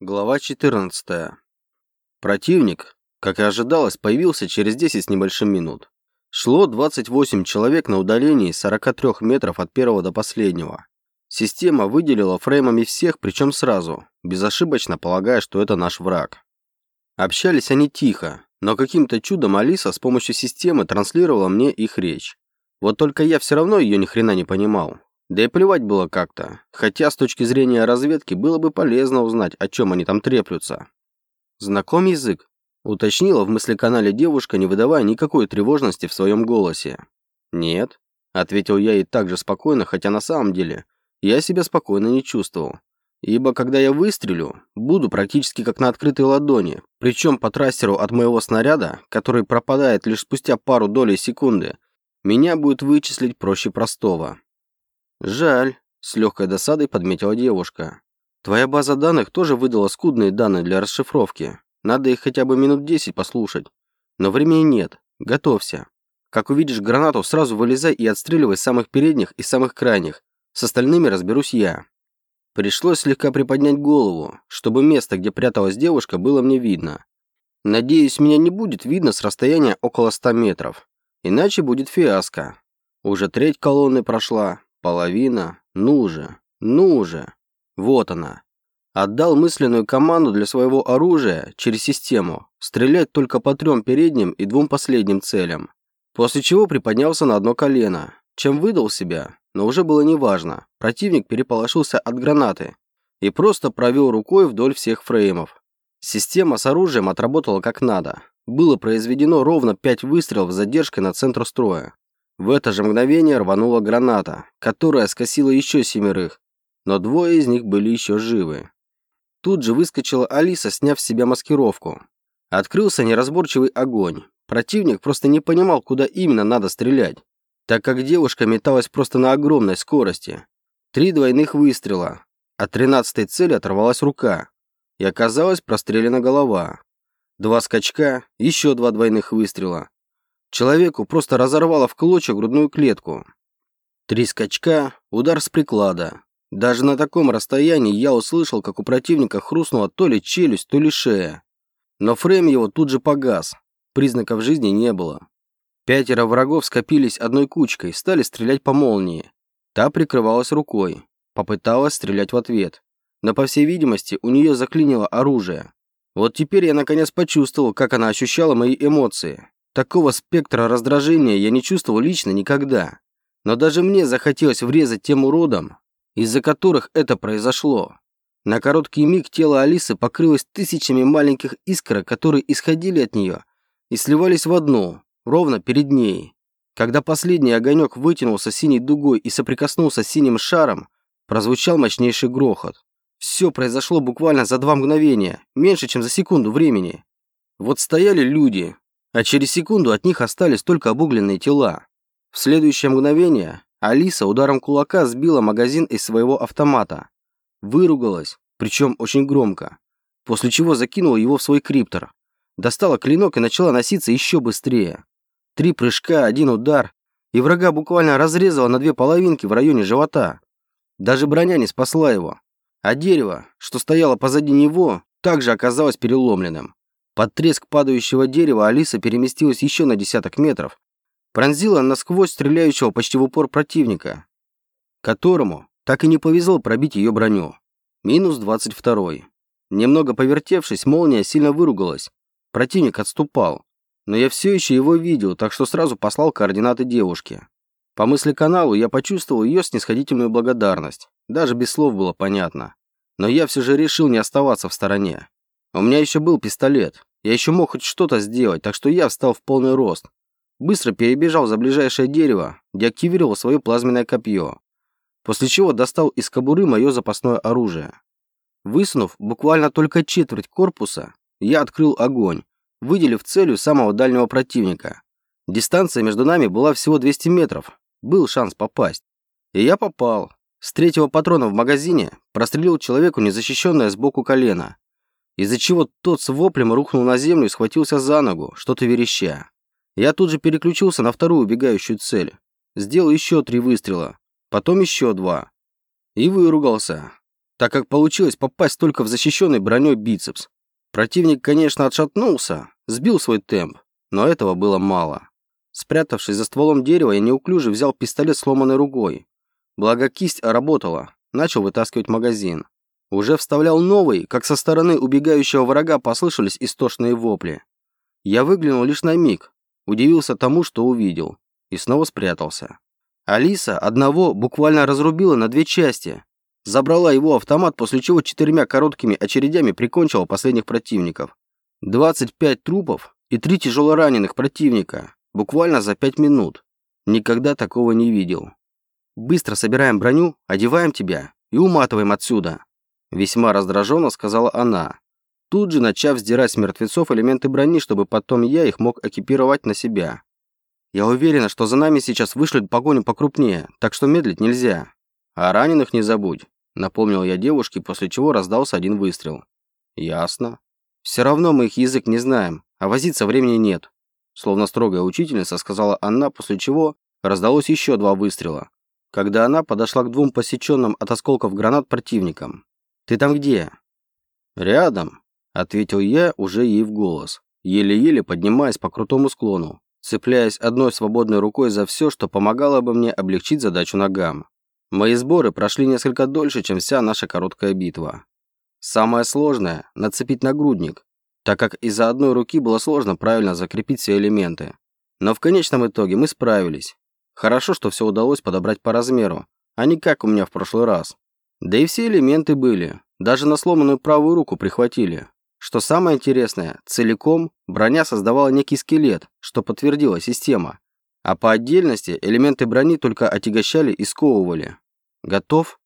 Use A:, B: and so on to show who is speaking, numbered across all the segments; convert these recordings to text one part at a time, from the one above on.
A: Глава 14. Противник, как и ожидалось, появился через 10 с небольшим минут. Шло 28 человек на удалении 43 метров от первого до последнего. Система выделила фреймами всех, причем сразу, безошибочно полагая, что это наш враг. Общались они тихо, но каким-то чудом Алиса с помощью системы транслировала мне их речь. Вот только я все равно ее ни хрена не понимал. Да и плевать было как-то, хотя с точки зрения разведки было бы полезно узнать, о чем они там треплются. «Знаком язык?» – уточнила в мыслеканале девушка, не выдавая никакой тревожности в своем голосе. «Нет», – ответил я ей так же спокойно, хотя на самом деле я себя спокойно не чувствовал. Ибо когда я выстрелю, буду практически как на открытой ладони, причем по трассеру от моего снаряда, который пропадает лишь спустя пару долей секунды, меня будет вычислить проще простого. «Жаль», – с легкой досадой подметила девушка. «Твоя база данных тоже выдала скудные данные для расшифровки. Надо их хотя бы минут десять послушать. Но времени нет. Готовься. Как увидишь гранату, сразу вылезай и отстреливай самых передних и самых крайних. С остальными разберусь я». Пришлось слегка приподнять голову, чтобы место, где пряталась девушка, было мне видно. Надеюсь, меня не будет видно с расстояния около ста метров. Иначе будет фиаско. Уже треть колонны прошла, Половина? Ну же, ну же. Вот она. Отдал мысленную команду для своего оружия через систему стрелять только по трем передним и двум последним целям. После чего приподнялся на одно колено, чем выдал себя, но уже было неважно. Противник переполошился от гранаты и просто провел рукой вдоль всех фреймов. Система с оружием отработала как надо. Было произведено ровно пять выстрелов с задержкой на центр строя. В это же мгновение рванула граната, которая скосила еще семерых, но двое из них были еще живы. Тут же выскочила Алиса, сняв с себя маскировку. Открылся неразборчивый огонь. Противник просто не понимал, куда именно надо стрелять, так как девушка металась просто на огромной скорости. Три двойных выстрела. От тринадцатой цели оторвалась рука. И оказалась прострелена голова. Два скачка, еще два двойных выстрела. Человеку просто разорвало в клочья грудную клетку. Три скачка, удар с приклада. Даже на таком расстоянии я услышал, как у противника хрустнула то ли челюсть, то ли шея. Но фрейм его тут же погас. Признаков жизни не было. Пятеро врагов скопились одной кучкой, стали стрелять по молнии. Та прикрывалась рукой. Попыталась стрелять в ответ. Но, по всей видимости, у нее заклинило оружие. Вот теперь я наконец почувствовал, как она ощущала мои эмоции. Такого спектра раздражения я не чувствовал лично никогда. Но даже мне захотелось врезать тем уродам, из-за которых это произошло. На короткий миг тело Алисы покрылось тысячами маленьких искр, которые исходили от нее и сливались в одну, ровно перед ней. Когда последний огонек вытянулся синей дугой и соприкоснулся с синим шаром, прозвучал мощнейший грохот. Все произошло буквально за два мгновения, меньше, чем за секунду времени. Вот стояли люди, а через секунду от них остались только обугленные тела. В следующее мгновение Алиса ударом кулака сбила магазин из своего автомата. Выругалась, причем очень громко, после чего закинула его в свой криптор. Достала клинок и начала носиться еще быстрее. Три прыжка, один удар, и врага буквально разрезала на две половинки в районе живота. Даже броня не спасла его. А дерево, что стояло позади него, также оказалось переломленным. Под треск падающего дерева Алиса переместилась еще на десяток метров. Пронзила насквозь стреляющего почти в упор противника, которому так и не повезло пробить ее броню. Минус 22. Немного повертевшись, молния сильно выругалась. Противник отступал. Но я все еще его видел, так что сразу послал координаты девушки. По мысли каналу я почувствовал ее снисходительную благодарность. Даже без слов было понятно. Но я все же решил не оставаться в стороне. У меня еще был пистолет. Я еще мог хоть что-то сделать, так что я встал в полный рост. Быстро перебежал за ближайшее дерево, деактивировал свое плазменное копье. После чего достал из кобуры мое запасное оружие. Высунув буквально только четверть корпуса, я открыл огонь, выделив целью самого дальнего противника. Дистанция между нами была всего 200 метров. Был шанс попасть. И я попал. С третьего патрона в магазине прострелил человеку незащищенное сбоку колено из-за чего тот с воплем рухнул на землю и схватился за ногу, что-то вереща. Я тут же переключился на вторую убегающую цель. Сделал еще три выстрела, потом еще два. И выругался. так как получилось попасть только в защищенный броней бицепс. Противник, конечно, отшатнулся, сбил свой темп, но этого было мало. Спрятавшись за стволом дерева, я неуклюже взял пистолет сломанной ругой. Благо кисть работала, начал вытаскивать магазин. Уже вставлял новый, как со стороны убегающего врага послышались истошные вопли. Я выглянул лишь на миг, удивился тому, что увидел, и снова спрятался. Алиса одного буквально разрубила на две части, забрала его автомат, после чего четырьмя короткими очередями прикончила последних противников. 25 трупов и три тяжелораненых противника, буквально за 5 минут. Никогда такого не видел. Быстро собираем броню, одеваем тебя и уматываем отсюда. Весьма раздраженно сказала она, тут же начав сдирать с мертвецов элементы брони, чтобы потом я их мог экипировать на себя. Я уверена, что за нами сейчас вышлют погоню покрупнее, так что медлить нельзя. А раненых не забудь, напомнил я девушке, после чего раздался один выстрел. Ясно. Все равно мы их язык не знаем, а возиться времени нет. Словно строгая учительница сказала она, после чего раздалось еще два выстрела, когда она подошла к двум посеченным от осколков гранат противникам. «Ты там где?» «Рядом», — ответил я уже ей в голос, еле-еле поднимаясь по крутому склону, цепляясь одной свободной рукой за все, что помогало бы мне облегчить задачу ногам. Мои сборы прошли несколько дольше, чем вся наша короткая битва. Самое сложное – нацепить нагрудник, так как из-за одной руки было сложно правильно закрепить все элементы. Но в конечном итоге мы справились. Хорошо, что все удалось подобрать по размеру, а не как у меня в прошлый раз. Да и все элементы были. Даже на сломанную правую руку прихватили. Что самое интересное, целиком броня создавала некий скелет, что подтвердила система. А по отдельности элементы брони только отягощали и сковывали. Готов?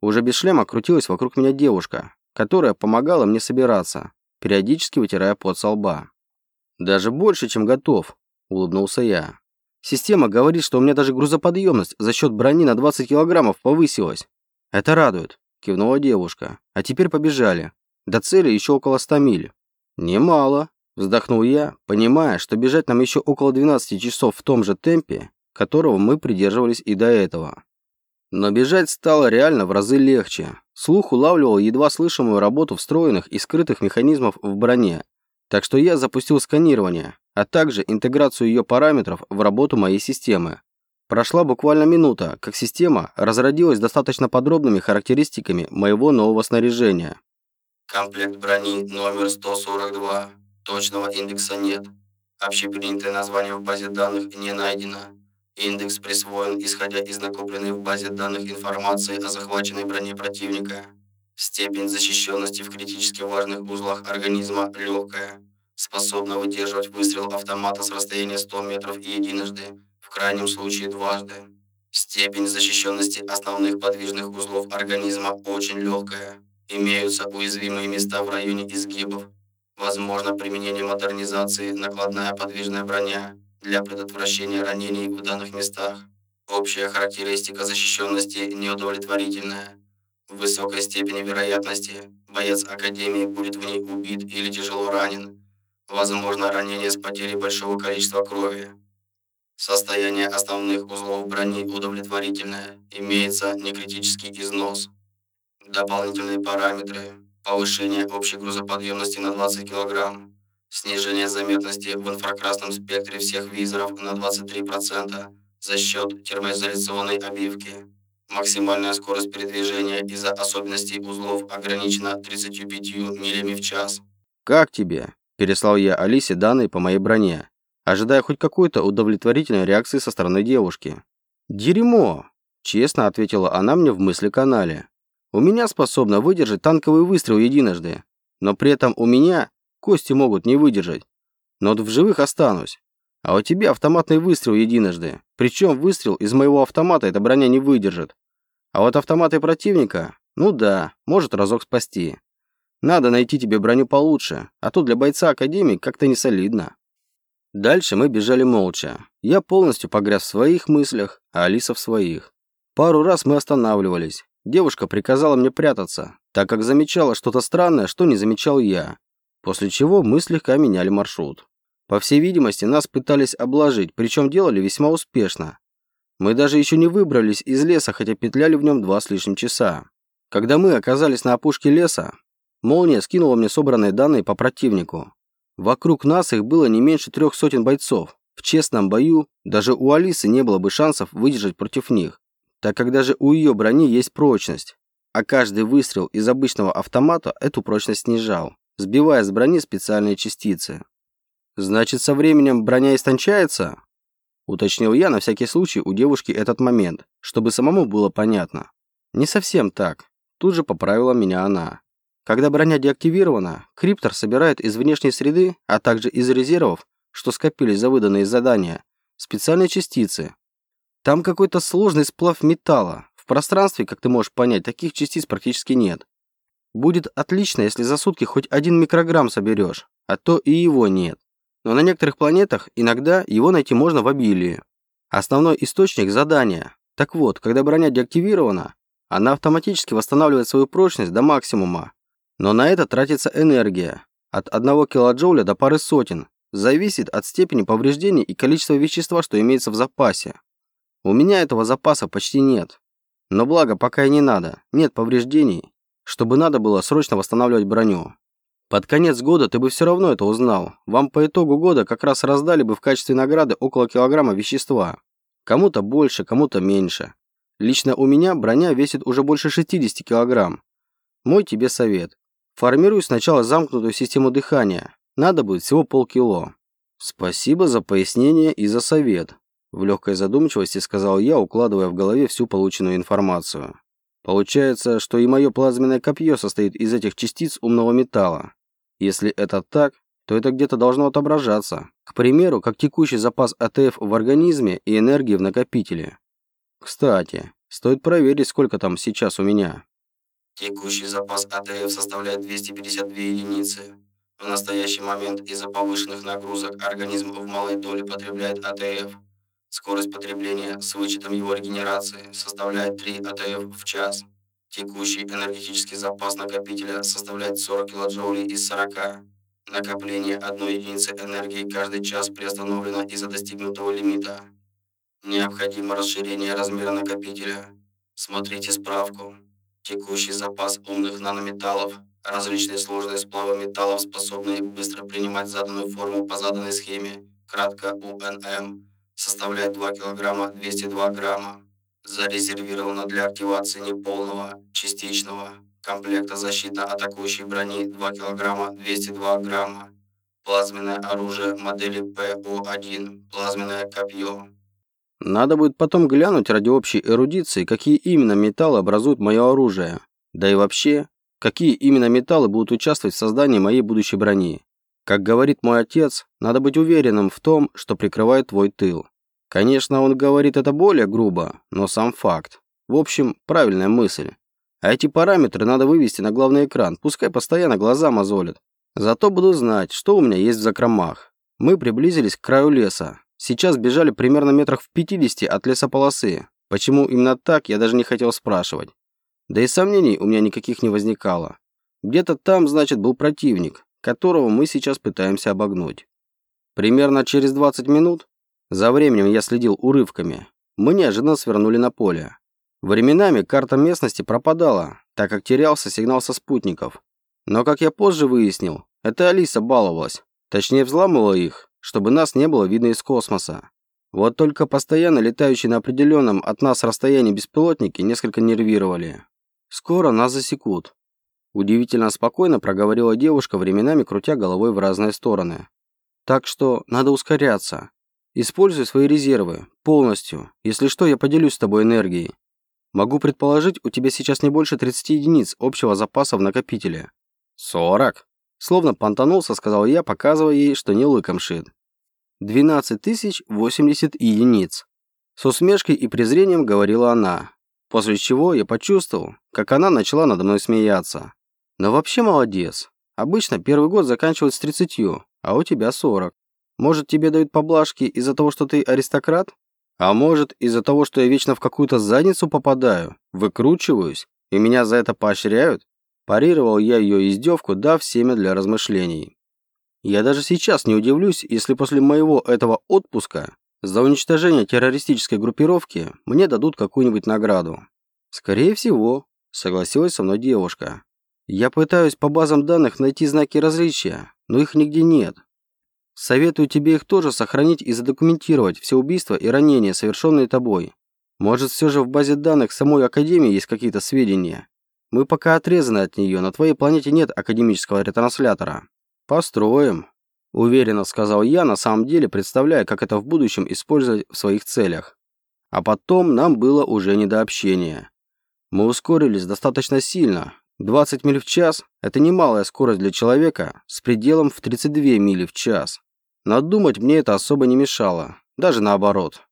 A: Уже без шлема крутилась вокруг меня девушка, которая помогала мне собираться, периодически вытирая пот со лба. «Даже больше, чем готов», – улыбнулся я. «Система говорит, что у меня даже грузоподъемность за счет брони на 20 килограммов повысилась. «Это радует», – кивнула девушка. «А теперь побежали. До цели еще около ста миль». «Немало», – вздохнул я, понимая, что бежать нам еще около 12 часов в том же темпе, которого мы придерживались и до этого. Но бежать стало реально в разы легче. Слух улавливал едва слышимую работу встроенных и скрытых механизмов в броне. Так что я запустил сканирование, а также интеграцию ее параметров в работу моей системы. Прошла буквально минута, как система разродилась достаточно подробными характеристиками моего нового снаряжения.
B: Комплект брони номер 142. Точного индекса нет. Общепринятое название в базе данных не найдено. Индекс присвоен, исходя из накопленной в базе данных информации о захваченной броне противника. Степень защищенности в критически важных узлах организма легкая. Способна выдерживать выстрел автомата с расстояния 100 метров и единожды в крайнем случае дважды. Степень защищенности основных подвижных узлов организма очень легкая. Имеются уязвимые места в районе изгибов. Возможно применение модернизации накладная подвижная броня для предотвращения ранений в данных местах. Общая характеристика защищенности неудовлетворительная. В высокой степени вероятности боец Академии будет в ней убит или тяжело ранен. Возможно ранение с потерей большого количества крови. Состояние основных узлов брони удовлетворительное. Имеется некритический износ. Дополнительные параметры. Повышение общей грузоподъемности на 20 кг. Снижение заметности в инфракрасном спектре всех визоров на 23% за счет термоизоляционной обивки. Максимальная скорость передвижения из-за особенностей узлов ограничена 35 милями в час.
A: «Как тебе?» – переслал я Алисе данные по моей броне ожидая хоть какой-то удовлетворительной реакции со стороны девушки. «Дерьмо!» – честно ответила она мне в мысли-канале. «У меня способна выдержать танковый выстрел единожды, но при этом у меня кости могут не выдержать. Но в живых останусь. А у тебя автоматный выстрел единожды. Причем выстрел из моего автомата эта броня не выдержит. А вот автоматы противника, ну да, может разок спасти. Надо найти тебе броню получше, а то для бойца Академии как-то не солидно. Дальше мы бежали молча. Я полностью погряз в своих мыслях, а Алиса в своих. Пару раз мы останавливались. Девушка приказала мне прятаться, так как замечала что-то странное, что не замечал я. После чего мы слегка меняли маршрут. По всей видимости, нас пытались обложить, причем делали весьма успешно. Мы даже еще не выбрались из леса, хотя петляли в нем два с лишним часа. Когда мы оказались на опушке леса, молния скинула мне собранные данные по противнику. Вокруг нас их было не меньше трех сотен бойцов. В честном бою даже у Алисы не было бы шансов выдержать против них, так как даже у ее брони есть прочность, а каждый выстрел из обычного автомата эту прочность снижал, сбивая с брони специальные частицы. «Значит, со временем броня истончается?» Уточнил я на всякий случай у девушки этот момент, чтобы самому было понятно. «Не совсем так», тут же поправила меня она. Когда броня деактивирована, криптор собирает из внешней среды, а также из резервов, что скопились за выданные задания, специальные частицы. Там какой-то сложный сплав металла. В пространстве, как ты можешь понять, таких частиц практически нет. Будет отлично, если за сутки хоть один микрограмм соберешь, а то и его нет. Но на некоторых планетах иногда его найти можно в обилии. Основной источник – задания. Так вот, когда броня деактивирована, она автоматически восстанавливает свою прочность до максимума. Но на это тратится энергия. От 1 килоджоуля до пары сотен, зависит от степени повреждений и количества вещества, что имеется в запасе. У меня этого запаса почти нет. Но благо, пока и не надо, нет повреждений, чтобы надо было срочно восстанавливать броню. Под конец года ты бы все равно это узнал. Вам по итогу года как раз раздали бы в качестве награды около килограмма вещества. Кому-то больше, кому-то меньше. Лично у меня броня весит уже больше 60 килограмм. Мой тебе совет. Формируй сначала замкнутую систему дыхания, надо будет всего полкило. Спасибо за пояснение и за совет. В легкой задумчивости сказал я, укладывая в голове всю полученную информацию. Получается, что и мое плазменное копье состоит из этих частиц умного металла. Если это так, то это где-то должно отображаться. К примеру, как текущий запас АТФ в организме и энергии в накопителе. Кстати, стоит проверить, сколько там сейчас у меня.
B: Текущий запас АТФ составляет 252 единицы. В настоящий момент из-за повышенных нагрузок организм в малой доле потребляет АТФ. Скорость потребления с вычетом его регенерации составляет 3 АТФ в час. Текущий энергетический запас накопителя составляет 40 килоджоулей из 40. Накопление одной единицы энергии каждый час приостановлено из-за достигнутого лимита. Необходимо расширение размера накопителя. Смотрите справку. Текущий запас умных нанометаллов Различные сложные сплавы металлов, способные быстро принимать заданную форму по заданной схеме, кратко УНМ, составляет 2 кг 202 грамма. Зарезервировано для активации неполного, частичного комплекта защитно-атакующей брони 2 кг 202 грамма. Плазменное оружие модели ПО-1, плазменное копье.
A: Надо будет потом глянуть ради общей эрудиции, какие именно металлы образуют мое оружие. Да и вообще, какие именно металлы будут участвовать в создании моей будущей брони. Как говорит мой отец, надо быть уверенным в том, что прикрывает твой тыл. Конечно, он говорит это более грубо, но сам факт. В общем, правильная мысль. А эти параметры надо вывести на главный экран, пускай постоянно глаза мозолят. Зато буду знать, что у меня есть в закромах. Мы приблизились к краю леса. Сейчас бежали примерно метрах в 50 от лесополосы. Почему именно так, я даже не хотел спрашивать. Да и сомнений у меня никаких не возникало. Где-то там, значит, был противник, которого мы сейчас пытаемся обогнуть. Примерно через 20 минут, за временем я следил урывками, мы неожиданно свернули на поле. Временами карта местности пропадала, так как терялся сигнал со спутников. Но, как я позже выяснил, это Алиса баловалась, точнее взламывала их, чтобы нас не было видно из космоса. Вот только постоянно летающие на определенном от нас расстоянии беспилотники несколько нервировали. Скоро нас засекут. Удивительно спокойно проговорила девушка, временами крутя головой в разные стороны. Так что надо ускоряться. Используй свои резервы. Полностью. Если что, я поделюсь с тобой энергией. Могу предположить, у тебя сейчас не больше 30 единиц общего запаса в накопителе. 40. Словно понтанулся, сказал я, показывая ей, что не лыком шит. 12 тысяч 80 единиц. С усмешкой и презрением говорила она, После чего я почувствовал, как она начала надо мной смеяться. Но вообще молодец. Обычно первый год заканчивают с 30, а у тебя 40. Может, тебе дают поблажки из-за того, что ты аристократ? А может, из-за того, что я вечно в какую-то задницу попадаю, выкручиваюсь, и меня за это поощряют? Парировал я ее издевку, дав семя для размышлений. Я даже сейчас не удивлюсь, если после моего этого отпуска за уничтожение террористической группировки мне дадут какую-нибудь награду. Скорее всего, Согласилась со мной девушка. Я пытаюсь по базам данных найти знаки различия, но их нигде нет. Советую тебе их тоже сохранить и задокументировать все убийства и ранения, совершенные тобой. Может, все же в базе данных самой Академии есть какие-то сведения? Мы пока отрезаны от нее, на твоей планете нет академического ретранслятора. Построим, уверенно сказал я, на самом деле представляя, как это в будущем использовать в своих целях. А потом нам было уже не до общения. Мы ускорились достаточно сильно. 20 миль в час – это немалая скорость для человека с пределом в 32 мили в час. Надумать мне это особо не мешало, даже наоборот.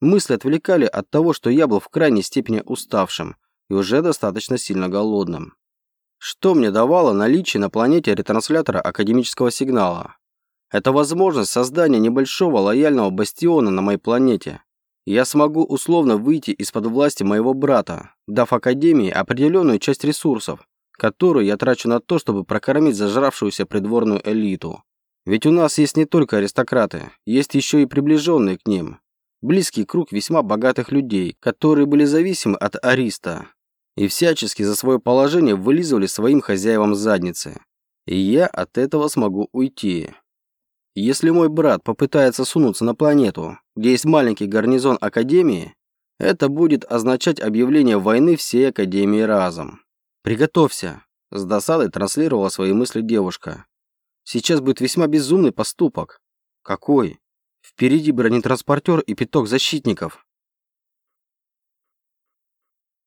A: Мысли отвлекали от того, что я был в крайней степени уставшим и уже достаточно сильно голодным. Что мне давало наличие на планете ретранслятора академического сигнала? Это возможность создания небольшого лояльного бастиона на моей планете. Я смогу условно выйти из-под власти моего брата, дав Академии определенную часть ресурсов, которую я трачу на то, чтобы прокормить зажравшуюся придворную элиту. Ведь у нас есть не только аристократы, есть еще и приближенные к ним. Близкий круг весьма богатых людей, которые были зависимы от ариста и всячески за свое положение вылизывали своим хозяевам задницы. И я от этого смогу уйти. Если мой брат попытается сунуться на планету, где есть маленький гарнизон Академии, это будет означать объявление войны всей Академии разом. «Приготовься», – с досадой транслировала свои мысли девушка. Сейчас будет весьма безумный поступок. Какой? Впереди бронетранспортер и пяток защитников.